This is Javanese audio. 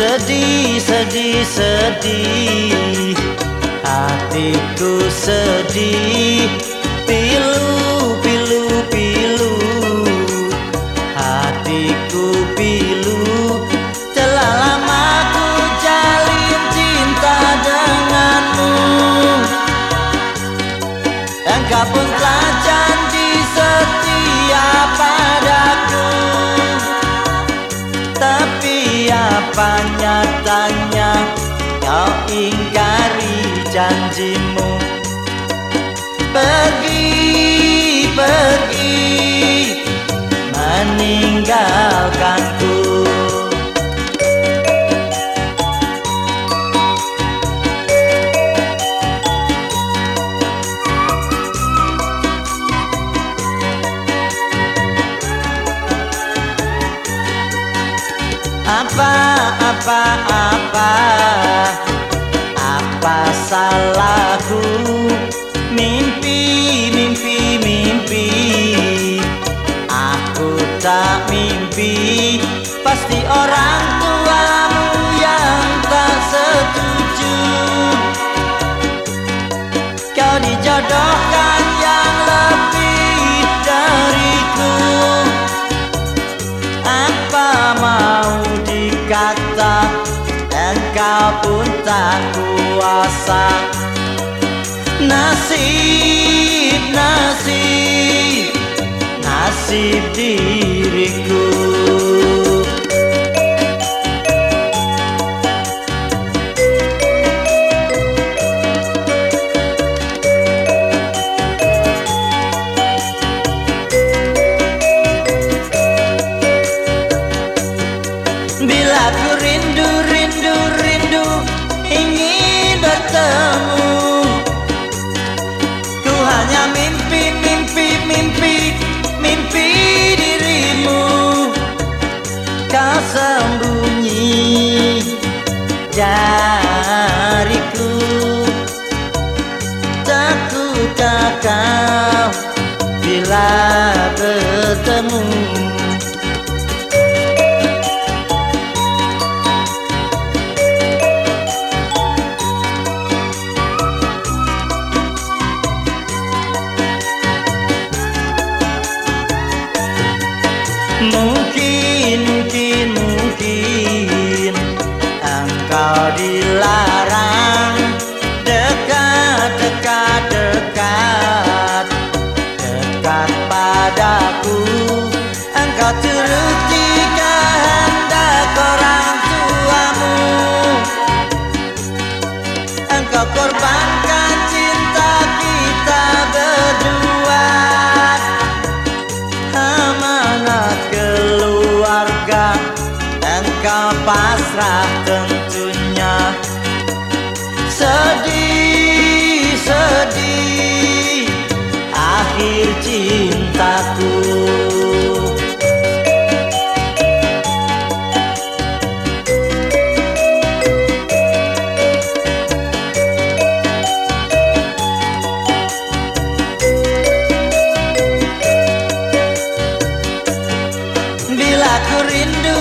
sedih, sedih, sedih. Hatiku sedih, pilu apa nyatanya kau ingkari janjimu Apa, apa, apa? Apa salahku? Mimpi, mimpi, mimpi. Aku tak mimpi. Pasti orang Engkau pun tak kuasa. Nasib, nasib Nasib diriku Bila ku rindu, rindu, rindu. Ingin 到底来 kau pasrah tentunya. Sedih, sedih Akhir cintaku. Bila ku rindu